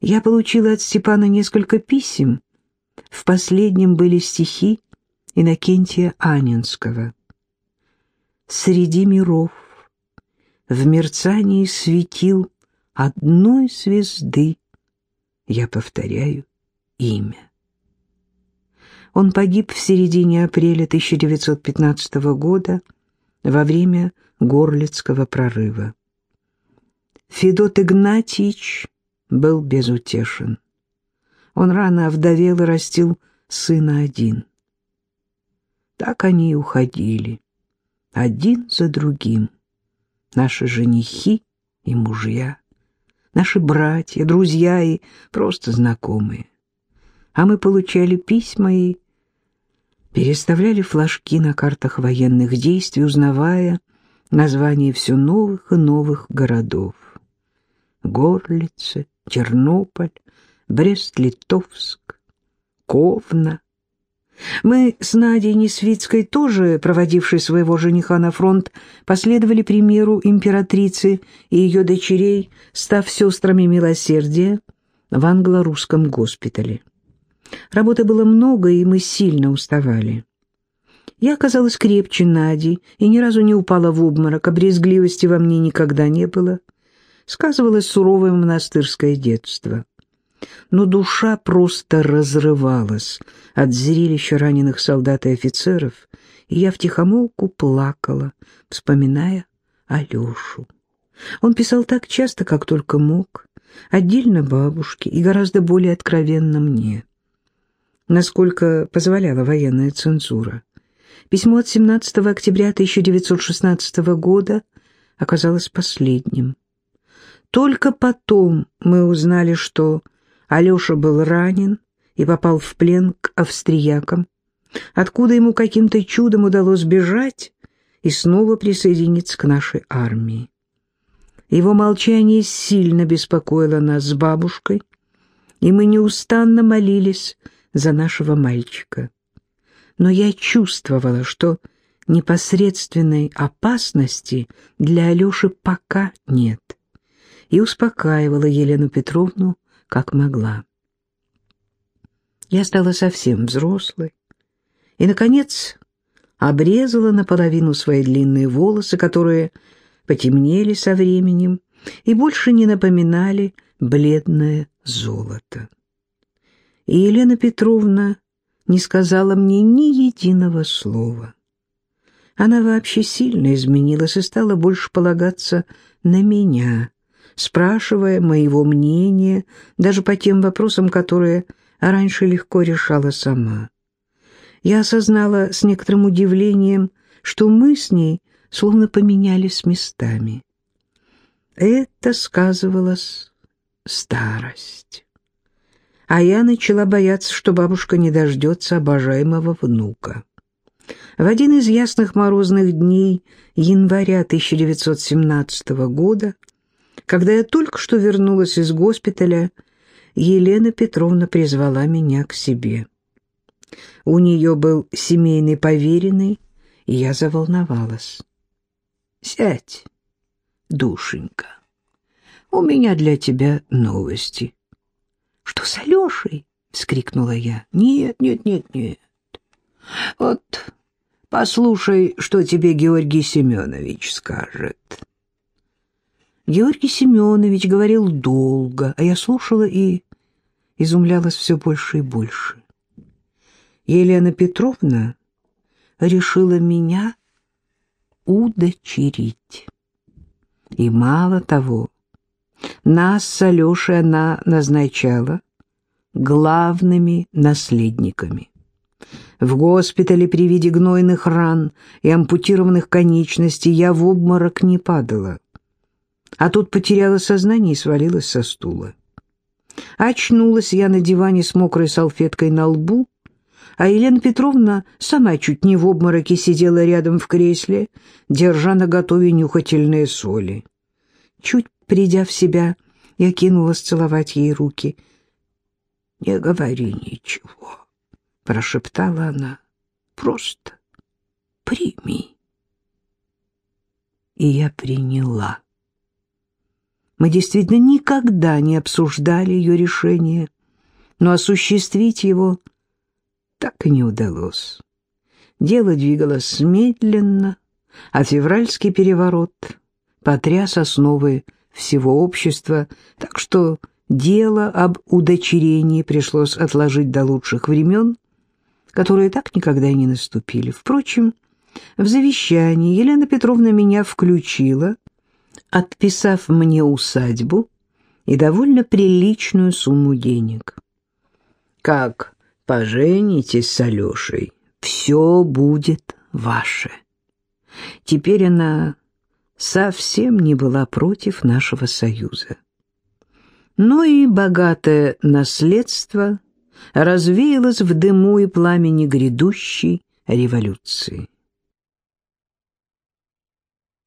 Я получила от Степана несколько писем. В последнем были стихи Иннокентия Анинского. «Среди миров в мерцании светил одной звезды, я повторяю, имя. Он погиб в середине апреля 1915 года во время Горлицкого прорыва. Федот Игнатьевич был безутешен. Он рано овдовел и растил сына один. Так они и уходили, один за другим. Наши женихи и мужья, наши братья, друзья и просто знакомые. А мы получали письма и переставляли флажки на картах военных действий, узнавая названия все новых и новых городов. Горлице, Тернополь, Брест-Литовск, Ковна. Мы с Надей Несвицкой, тоже проводившей своего жениха на фронт, последовали примеру императрицы и ее дочерей, став сестрами милосердия в англо-русском госпитале. Работы было много, и мы сильно уставали. Я оказалась крепче Нади и ни разу не упала в обморок, а брезгливости во мне никогда не было — сказывалось суровое монастырское детство. Но душа просто разрывалась от зрелища раненых солдат и офицеров, и я втихомолку плакала, вспоминая Алешу. Он писал так часто, как только мог, отдельно бабушке и гораздо более откровенно мне, насколько позволяла военная цензура. Письмо от 17 октября 1916 года оказалось последним. Только потом мы узнали, что Алеша был ранен и попал в плен к австриякам, откуда ему каким-то чудом удалось бежать и снова присоединиться к нашей армии. Его молчание сильно беспокоило нас с бабушкой, и мы неустанно молились за нашего мальчика. Но я чувствовала, что непосредственной опасности для Алеши пока нет и успокаивала Елену Петровну, как могла. Я стала совсем взрослой и, наконец, обрезала наполовину свои длинные волосы, которые потемнели со временем и больше не напоминали бледное золото. И Елена Петровна не сказала мне ни единого слова. Она вообще сильно изменилась и стала больше полагаться на меня, спрашивая моего мнения даже по тем вопросам, которые раньше легко решала сама. Я осознала с некоторым удивлением, что мы с ней словно поменялись местами. Это сказывалась старость. А я начала бояться, что бабушка не дождется обожаемого внука. В один из ясных морозных дней января 1917 года когда я только что вернулась из госпиталя, Елена Петровна призвала меня к себе. У нее был семейный поверенный, и я заволновалась. «Сядь, душенька, у меня для тебя новости». «Что с Алешей?» — вскрикнула я. «Нет, нет, нет, нет. Вот послушай, что тебе Георгий Семенович скажет». Георгий Семенович говорил долго, а я слушала и изумлялась все больше и больше. Елена Петровна решила меня удочерить. И мало того, нас с Алешей она назначала главными наследниками. В госпитале при виде гнойных ран и ампутированных конечностей я в обморок не падала а тут потеряла сознание и свалилась со стула. Очнулась я на диване с мокрой салфеткой на лбу, а Елена Петровна сама чуть не в обмороке сидела рядом в кресле, держа на готове нюхательные соли. Чуть придя в себя, я кинулась целовать ей руки. «Не говори ничего», — прошептала она, — «просто прими». И я приняла Мы действительно никогда не обсуждали ее решение, но осуществить его так и не удалось. Дело двигалось медленно, а февральский переворот потряс основы всего общества, так что дело об удочерении пришлось отложить до лучших времен, которые так никогда и не наступили. Впрочем, в завещании Елена Петровна меня включила, отписав мне усадьбу и довольно приличную сумму денег. Как поженитесь с Алешей, все будет ваше. Теперь она совсем не была против нашего союза. Но и богатое наследство развеялось в дыму и пламени грядущей революции.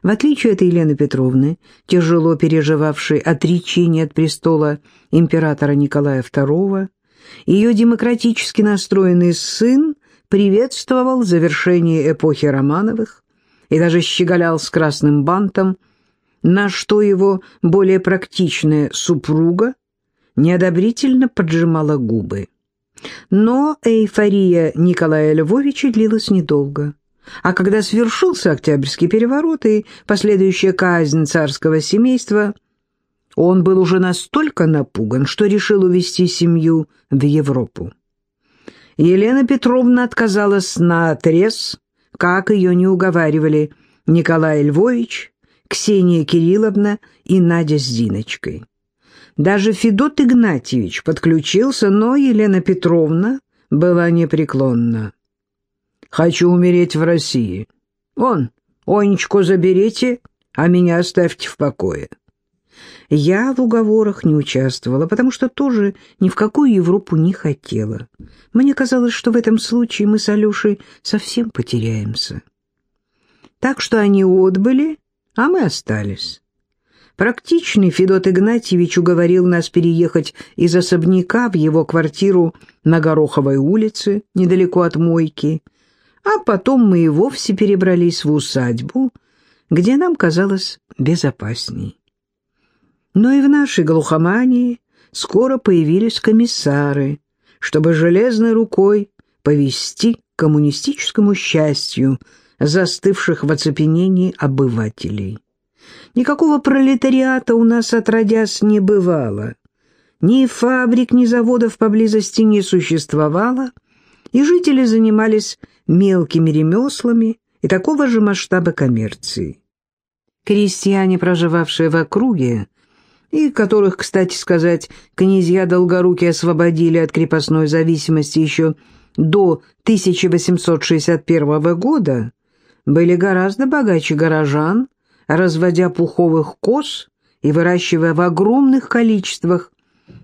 В отличие от Елены Петровны, тяжело переживавшей отречение от престола императора Николая II, ее демократически настроенный сын приветствовал завершение эпохи Романовых и даже щеголял с красным бантом, на что его более практичная супруга неодобрительно поджимала губы. Но эйфория Николая Львовича длилась недолго. А когда свершился Октябрьский переворот и последующая казнь царского семейства, он был уже настолько напуган, что решил увезти семью в Европу. Елена Петровна отказалась на отрез, как ее не уговаривали Николай Львович, Ксения Кирилловна и Надя с Зиночкой. Даже Федот Игнатьевич подключился, но Елена Петровна была непреклонна. «Хочу умереть в России. Вон, Онечку заберите, а меня оставьте в покое». Я в уговорах не участвовала, потому что тоже ни в какую Европу не хотела. Мне казалось, что в этом случае мы с Алешей совсем потеряемся. Так что они отбыли, а мы остались. Практичный Федот Игнатьевич уговорил нас переехать из особняка в его квартиру на Гороховой улице, недалеко от мойки, а потом мы и вовсе перебрались в усадьбу, где нам казалось безопасней. Но и в нашей глухомании скоро появились комиссары, чтобы железной рукой повести к коммунистическому счастью застывших в оцепенении обывателей. Никакого пролетариата у нас отродясь не бывало. Ни фабрик, ни заводов поблизости не существовало, и жители занимались мелкими ремеслами и такого же масштаба коммерции. Крестьяне, проживавшие в округе, и которых, кстати сказать, князья Долгоруки освободили от крепостной зависимости еще до 1861 года, были гораздо богаче горожан, разводя пуховых коз и выращивая в огромных количествах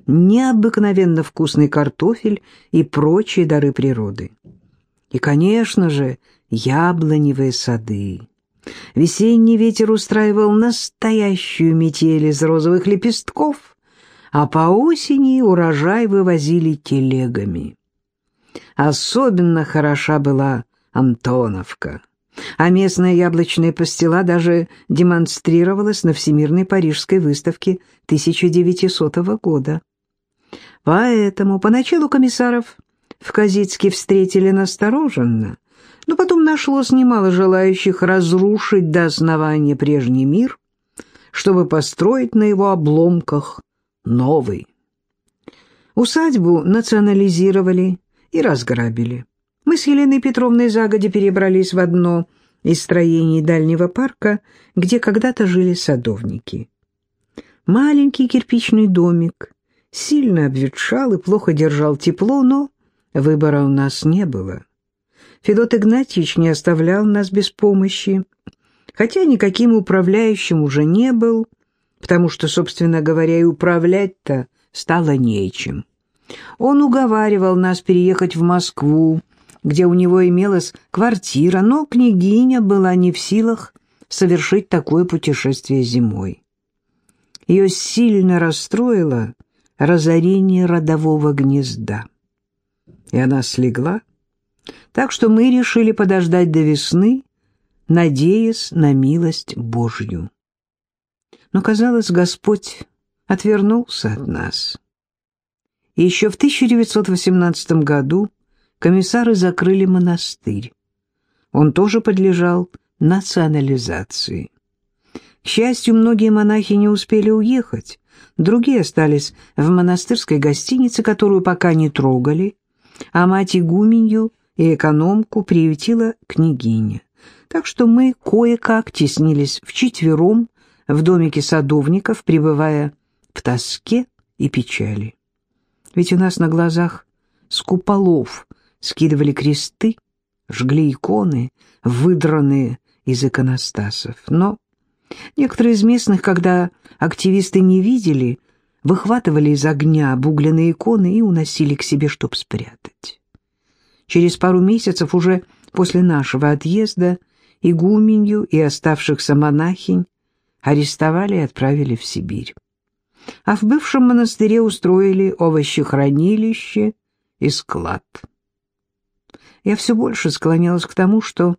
необыкновенно вкусный картофель и прочие дары природы. И, конечно же, яблоневые сады. Весенний ветер устраивал настоящую метель из розовых лепестков, а по осени урожай вывозили телегами. Особенно хороша была Антоновка а местная яблочная пастила даже демонстрировалась на Всемирной Парижской выставке 1900 года. Поэтому поначалу комиссаров в Казицке встретили настороженно, но потом нашлось немало желающих разрушить до основания прежний мир, чтобы построить на его обломках новый. Усадьбу национализировали и разграбили. Мы с Еленой Петровной загоди перебрались в одно из строений дальнего парка, где когда-то жили садовники. Маленький кирпичный домик сильно обветшал и плохо держал тепло, но выбора у нас не было. Федот Игнатьевич не оставлял нас без помощи, хотя никаким управляющим уже не был, потому что, собственно говоря, и управлять-то стало нечем. Он уговаривал нас переехать в Москву, где у него имелась квартира, но княгиня была не в силах совершить такое путешествие зимой. Ее сильно расстроило разорение родового гнезда. И она слегла, так что мы решили подождать до весны, надеясь на милость Божью. Но, казалось, Господь отвернулся от нас. И еще в 1918 году комиссары закрыли монастырь. Он тоже подлежал национализации. К счастью, многие монахи не успели уехать, другие остались в монастырской гостинице, которую пока не трогали, а мать игуменью и экономку приютила княгиня. Так что мы кое-как теснились вчетвером в домике садовников, пребывая в тоске и печали. Ведь у нас на глазах с куполов скидывали кресты, жгли иконы, выдранные из иконостасов. Но некоторые из местных, когда активисты не видели, выхватывали из огня обугленные иконы и уносили к себе, чтоб спрятать. Через пару месяцев уже после нашего отъезда игуменью и оставшихся монахинь арестовали и отправили в Сибирь. А в бывшем монастыре устроили овощехранилище и склад. Я все больше склонялась к тому, что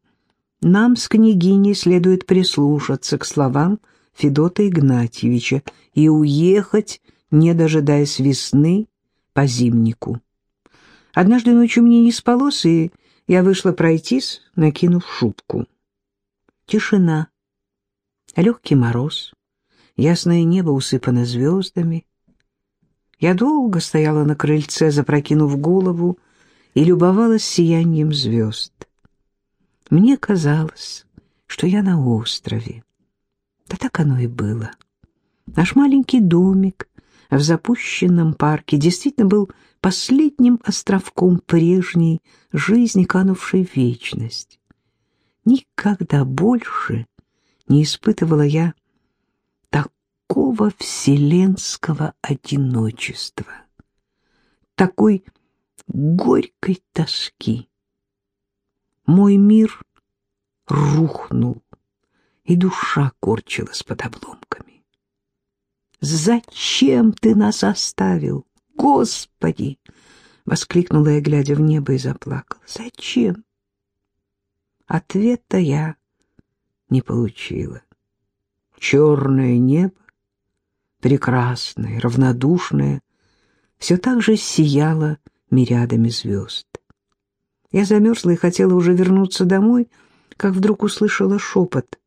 нам с княгиней следует прислушаться к словам Федота Игнатьевича и уехать, не дожидаясь весны, по зимнику. Однажды ночью мне не спалось, и я вышла пройтись, накинув шубку. Тишина, легкий мороз, ясное небо усыпано звездами. Я долго стояла на крыльце, запрокинув голову, и любовалась сиянием звезд. Мне казалось, что я на острове. Да так оно и было. Наш маленький домик в запущенном парке действительно был последним островком прежней жизни, канувшей в вечность. Никогда больше не испытывала я такого вселенского одиночества, такой горькой тоски. Мой мир рухнул, и душа корчилась под обломками. «Зачем ты нас оставил, Господи?» — воскликнула я, глядя в небо, и заплакала. «Зачем?» Ответа я не получила. Черное небо, прекрасное, равнодушное, все так же сияло мириадами звезд. Я замерзла и хотела уже вернуться домой, как вдруг услышала шепот.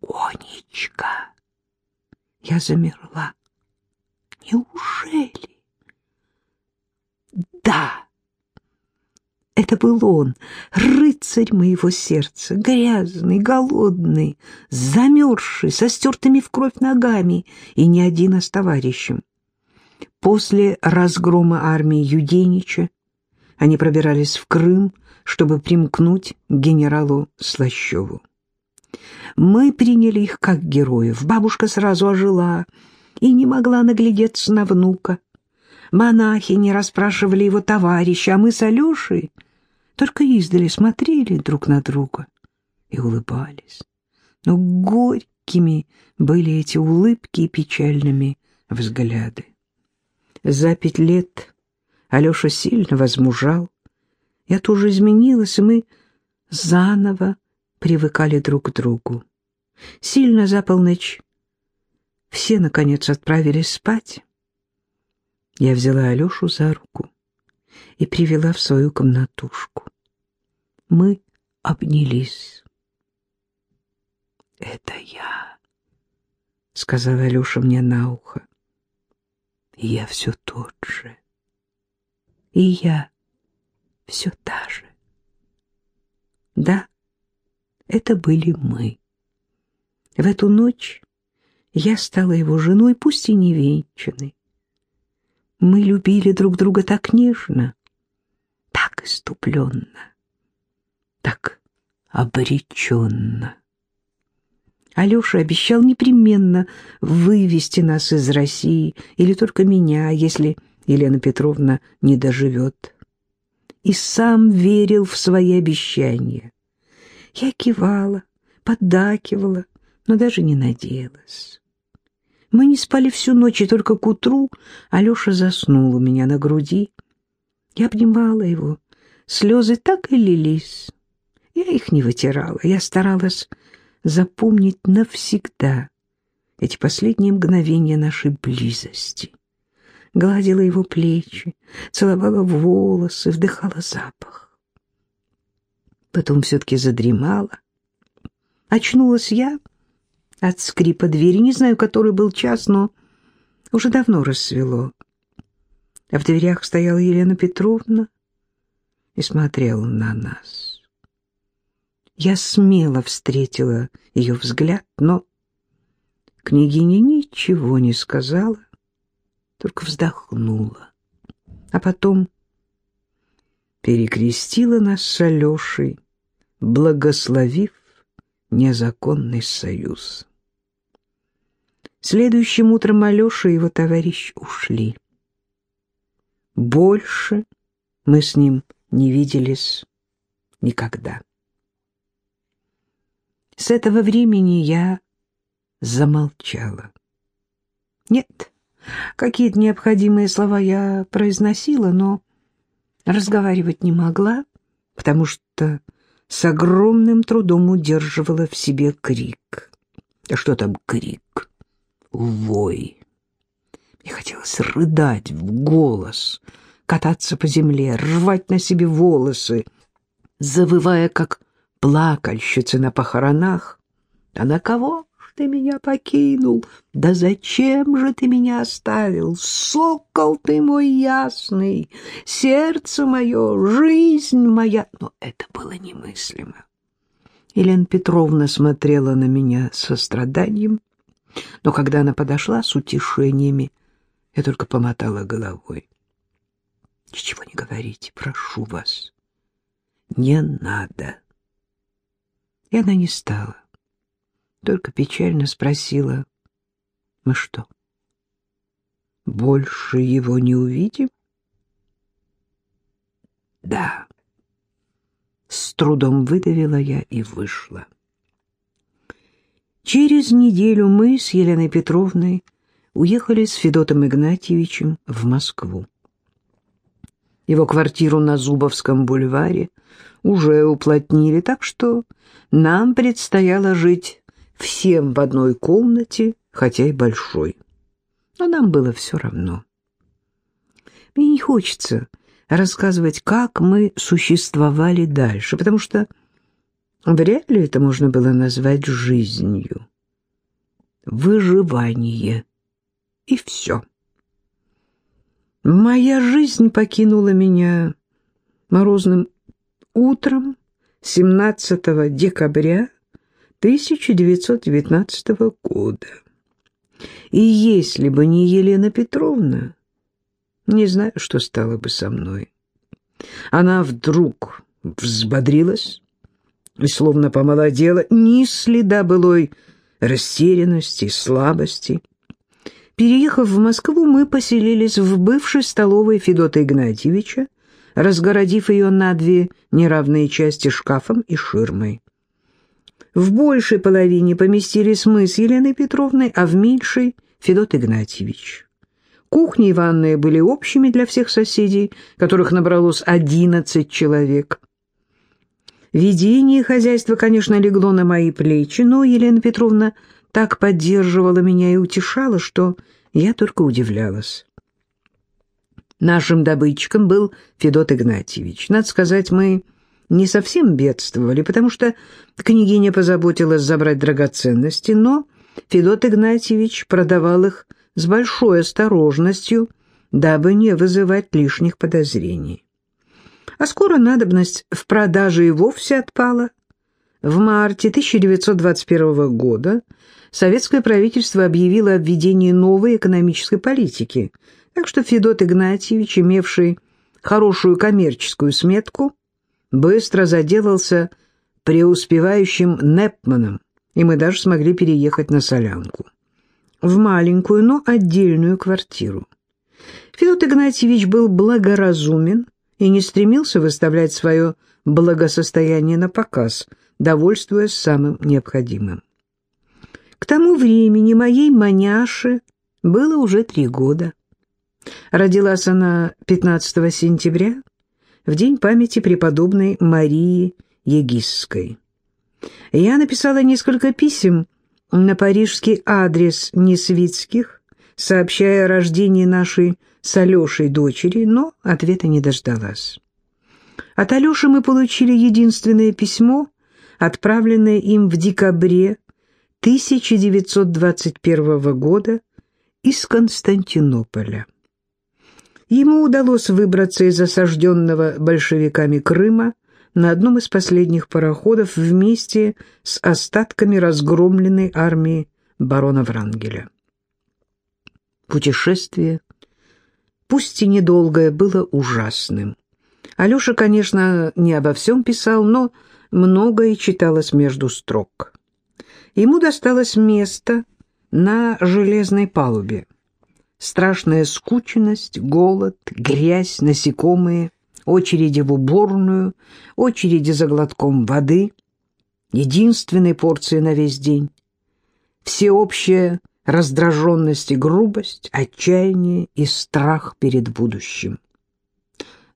«Онечка!» Я замерла. «Неужели?» «Да!» Это был он, рыцарь моего сердца, грязный, голодный, замерзший, со стертыми в кровь ногами, и не один, а с товарищем. После разгрома армии Юденича они пробирались в Крым, чтобы примкнуть к генералу Слащеву. Мы приняли их как героев. Бабушка сразу ожила и не могла наглядеться на внука. Монахи не расспрашивали его товарища, а мы с Алешей только издали смотрели друг на друга и улыбались. Но горькими были эти улыбки и печальными взгляды. За пять лет Алеша сильно возмужал. Я тоже изменилась, и мы заново привыкали друг к другу. Сильно за полночь все, наконец, отправились спать. Я взяла Алешу за руку и привела в свою комнатушку. Мы обнялись. «Это я», — сказала Алеша мне на ухо я все тот же. И я все та же. Да, это были мы. В эту ночь я стала его женой, пусть и невенчанной. Мы любили друг друга так нежно, так иступленно, так обреченно. Алеша обещал непременно вывести нас из России, или только меня, если Елена Петровна не доживет. И сам верил в свои обещания. Я кивала, поддакивала, но даже не надеялась. Мы не спали всю ночь, и только к утру Алеша заснул у меня на груди. Я обнимала его. Слезы так и лились. Я их не вытирала. Я старалась запомнить навсегда эти последние мгновения нашей близости. Гладила его плечи, целовала волосы, вдыхала запах. Потом все-таки задремала. Очнулась я от скрипа двери, не знаю, который был час, но уже давно рассвело. А в дверях стояла Елена Петровна и смотрела на нас. Я смело встретила ее взгляд, но княгиня ничего не сказала, только вздохнула. А потом перекрестила нас с Алешей, благословив незаконный союз. Следующим утром Алеша и его товарищ ушли. Больше мы с ним не виделись никогда. С этого времени я замолчала. Нет, какие-то необходимые слова я произносила, но разговаривать не могла, потому что с огромным трудом удерживала в себе крик. А что там крик? Вой. Мне хотелось рыдать в голос, кататься по земле, рвать на себе волосы, завывая, как плакальщицы на похоронах. А на кого ты меня покинул? Да зачем же ты меня оставил? Сокол ты мой ясный, сердце мое, жизнь моя. Но это было немыслимо. Елена Петровна смотрела на меня со страданием, но когда она подошла с утешениями, я только помотала головой. Ничего не говорите, прошу вас. Не надо. И она не стала. Только печально спросила, мы что, больше его не увидим? Да. С трудом выдавила я и вышла. Через неделю мы с Еленой Петровной уехали с Федотом Игнатьевичем в Москву. Его квартиру на Зубовском бульваре уже уплотнили, так что нам предстояло жить всем в одной комнате, хотя и большой. Но нам было все равно. Мне не хочется рассказывать, как мы существовали дальше, потому что вряд ли это можно было назвать жизнью. Выживание. И все. Моя жизнь покинула меня морозным утром 17 декабря 1919 года. И если бы не Елена Петровна, не знаю, что стало бы со мной. Она вдруг взбодрилась и словно помолодела, ни следа былой растерянности, слабости. Переехав в Москву, мы поселились в бывшей столовой Федота Игнатьевича, разгородив ее на две неравные части шкафом и ширмой. В большей половине поместились мы с Еленой Петровной, а в меньшей — Федот Игнатьевич. Кухня и ванная были общими для всех соседей, которых набралось одиннадцать человек. Ведение хозяйства, конечно, легло на мои плечи, но Елена Петровна так поддерживала меня и утешала, что я только удивлялась. Нашим добытчиком был Федот Игнатьевич. Надо сказать, мы не совсем бедствовали, потому что княгиня позаботилась забрать драгоценности, но Федот Игнатьевич продавал их с большой осторожностью, дабы не вызывать лишних подозрений. А скоро надобность в продаже и вовсе отпала. В марте 1921 года советское правительство объявило о введении новой экономической политики, так что Федот Игнатьевич, имевший хорошую коммерческую сметку, быстро заделался преуспевающим Непманом, и мы даже смогли переехать на Солянку. В маленькую, но отдельную квартиру. Федот Игнатьевич был благоразумен и не стремился выставлять свое благосостояние на показ, довольствуясь самым необходимым. К тому времени моей маняше было уже три года. Родилась она 15 сентября, в день памяти преподобной Марии Егисской. Я написала несколько писем на парижский адрес Несвицких, сообщая о рождении нашей с Алешей дочери, но ответа не дождалась. От Алеши мы получили единственное письмо, отправленное им в декабре 1921 года из Константинополя. Ему удалось выбраться из осажденного большевиками Крыма на одном из последних пароходов вместе с остатками разгромленной армии барона Врангеля. Путешествие, пусть и недолгое, было ужасным. Алеша, конечно, не обо всем писал, но многое читалось между строк. Ему досталось место на железной палубе. Страшная скученность, голод, грязь, насекомые, очереди в уборную, очереди за глотком воды, единственной порции на весь день, всеобщая раздраженность и грубость, отчаяние и страх перед будущим.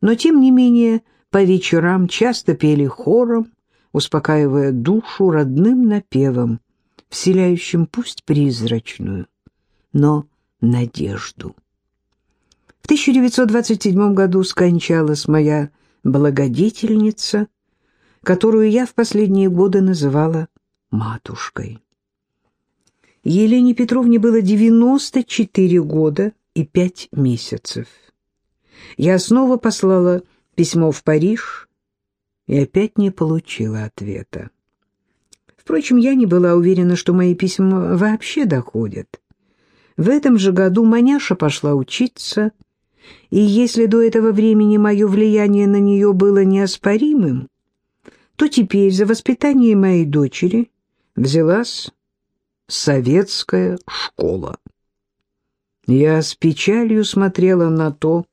Но, тем не менее, по вечерам часто пели хором, успокаивая душу родным напевом, вселяющим пусть призрачную, но надежду. В 1927 году скончалась моя благодетельница, которую я в последние годы называла матушкой. Елене Петровне было 94 года и 5 месяцев. Я снова послала письмо в Париж и опять не получила ответа. Впрочем, я не была уверена, что мои письма вообще доходят. В этом же году Маняша пошла учиться, и если до этого времени мое влияние на нее было неоспоримым, то теперь за воспитание моей дочери взялась советская школа. Я с печалью смотрела на то,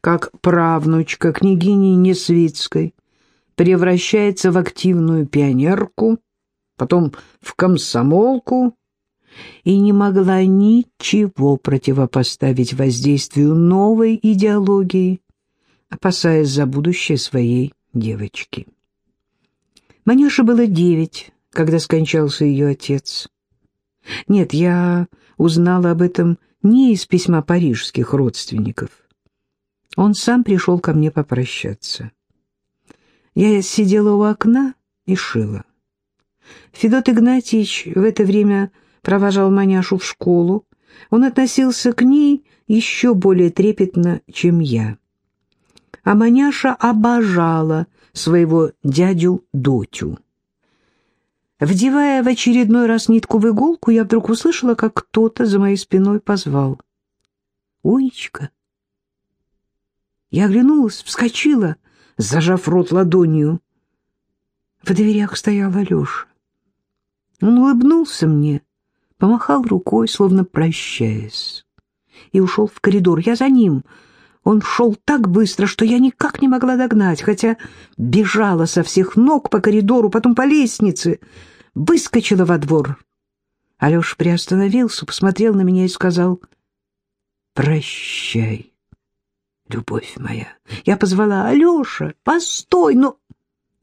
как правнучка княгини Несвицкой превращается в активную пионерку, потом в комсомолку, и не могла ничего противопоставить воздействию новой идеологии, опасаясь за будущее своей девочки. Маняше было девять, когда скончался ее отец. Нет, я узнала об этом не из письма парижских родственников. Он сам пришел ко мне попрощаться. Я сидела у окна и шила. Федот Игнатьевич в это время провожал Маняшу в школу. Он относился к ней еще более трепетно, чем я. А Маняша обожала своего дядю Дотю. Вдевая в очередной раз нитку в иголку, я вдруг услышала, как кто-то за моей спиной позвал. «Унечка!» Я оглянулась, вскочила, зажав рот ладонью. В дверях стоял Алеша. Он улыбнулся мне, помахал рукой, словно прощаясь, и ушел в коридор. Я за ним. Он шел так быстро, что я никак не могла догнать, хотя бежала со всех ног по коридору, потом по лестнице, выскочила во двор. Алеша приостановился, посмотрел на меня и сказал «Прощай, любовь моя». Я позвала «Алеша, постой!» но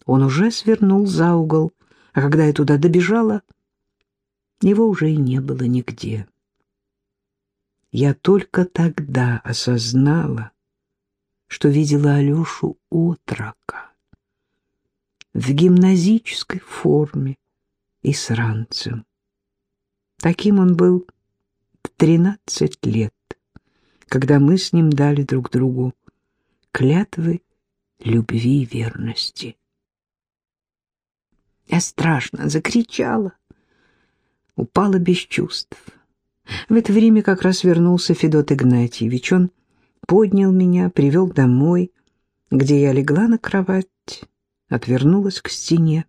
он уже свернул за угол, а когда я туда добежала, его уже и не было нигде. Я только тогда осознала, что видела Алешу отрока в гимназической форме и с ранцем. Таким он был в тринадцать лет, когда мы с ним дали друг другу клятвы любви и верности. Я страшно закричала, упала без чувств. В это время как раз вернулся Федот Игнатьевич. Он поднял меня, привел домой, где я легла на кровать, отвернулась к стене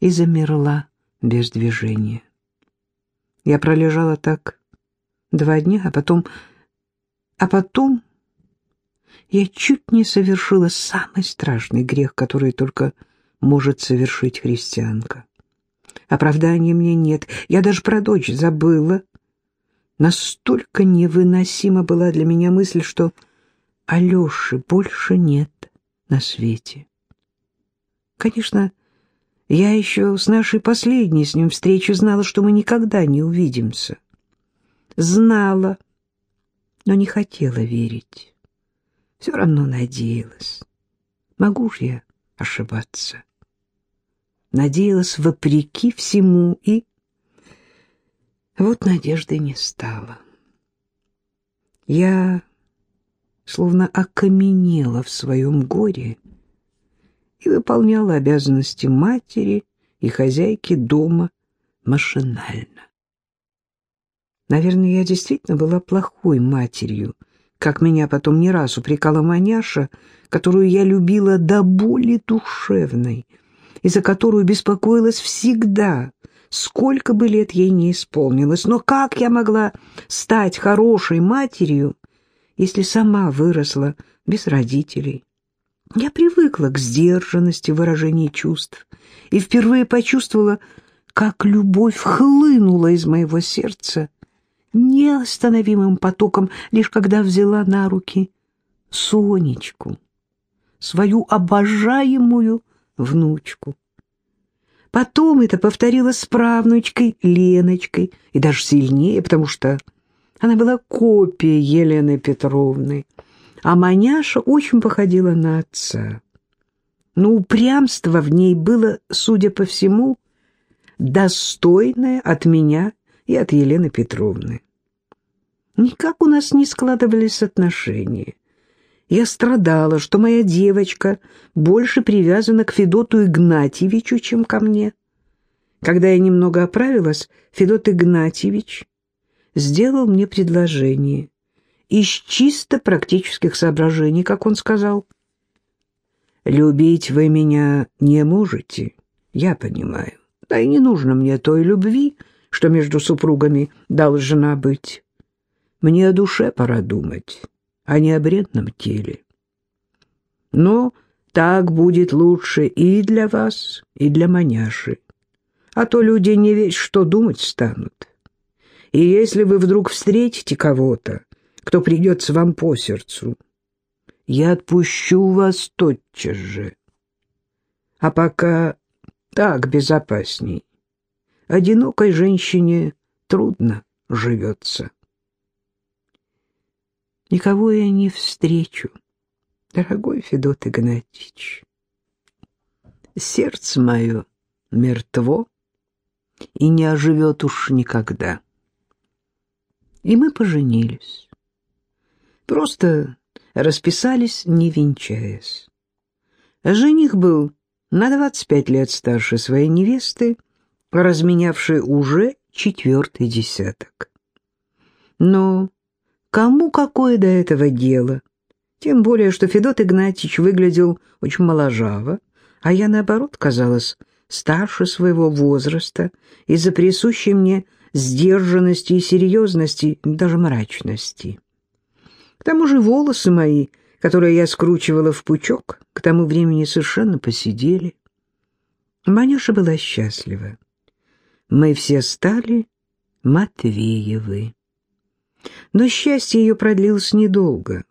и замерла без движения. Я пролежала так два дня, а потом... А потом я чуть не совершила самый страшный грех, который только может совершить христианка. Оправдания мне нет, я даже про дочь забыла. Настолько невыносима была для меня мысль, что Алёши больше нет на свете. Конечно, Я еще с нашей последней с ним встречи знала, что мы никогда не увидимся. Знала, но не хотела верить. Все равно надеялась. Могу же я ошибаться? Надеялась вопреки всему, и вот надежды не стало. Я словно окаменела в своем горе и выполняла обязанности матери и хозяйки дома машинально. Наверное, я действительно была плохой матерью, как меня потом не раз упрекала маняша, которую я любила до боли душевной, и за которую беспокоилась всегда, сколько бы лет ей не исполнилось. Но как я могла стать хорошей матерью, если сама выросла без родителей? Я привыкла к сдержанности выражения чувств и впервые почувствовала, как любовь хлынула из моего сердца неостановимым потоком, лишь когда взяла на руки Сонечку, свою обожаемую внучку. Потом это повторилось с правнучкой Леночкой, и даже сильнее, потому что она была копией Елены Петровны, а маняша очень походила на отца. Но упрямство в ней было, судя по всему, достойное от меня и от Елены Петровны. Никак у нас не складывались отношения. Я страдала, что моя девочка больше привязана к Федоту Игнатьевичу, чем ко мне. Когда я немного оправилась, Федот Игнатьевич сделал мне предложение из чисто практических соображений, как он сказал. «Любить вы меня не можете, я понимаю. Да и не нужно мне той любви, что между супругами должна быть. Мне о душе пора думать, а не о бредном теле. Но так будет лучше и для вас, и для маняши. А то люди не весь что думать станут. И если вы вдруг встретите кого-то, кто придется вам по сердцу, я отпущу вас тотчас же. А пока так безопасней. Одинокой женщине трудно живется. Никого я не встречу, дорогой Федот Игнатьевич. Сердце мое мертво и не оживет уж никогда. И мы поженились. Просто расписались, не венчаясь. Жених был на двадцать пять лет старше своей невесты, разменявший уже четвертый десяток. Но кому какое до этого дело? Тем более, что Федот Игнатьевич выглядел очень моложаво, а я, наоборот, казалась старше своего возраста из-за присущей мне сдержанности и серьезности, даже мрачности. К тому же волосы мои, которые я скручивала в пучок, к тому времени совершенно посидели. Маняша была счастлива мы все стали Матвеевы. Но счастье ее продлилось недолго.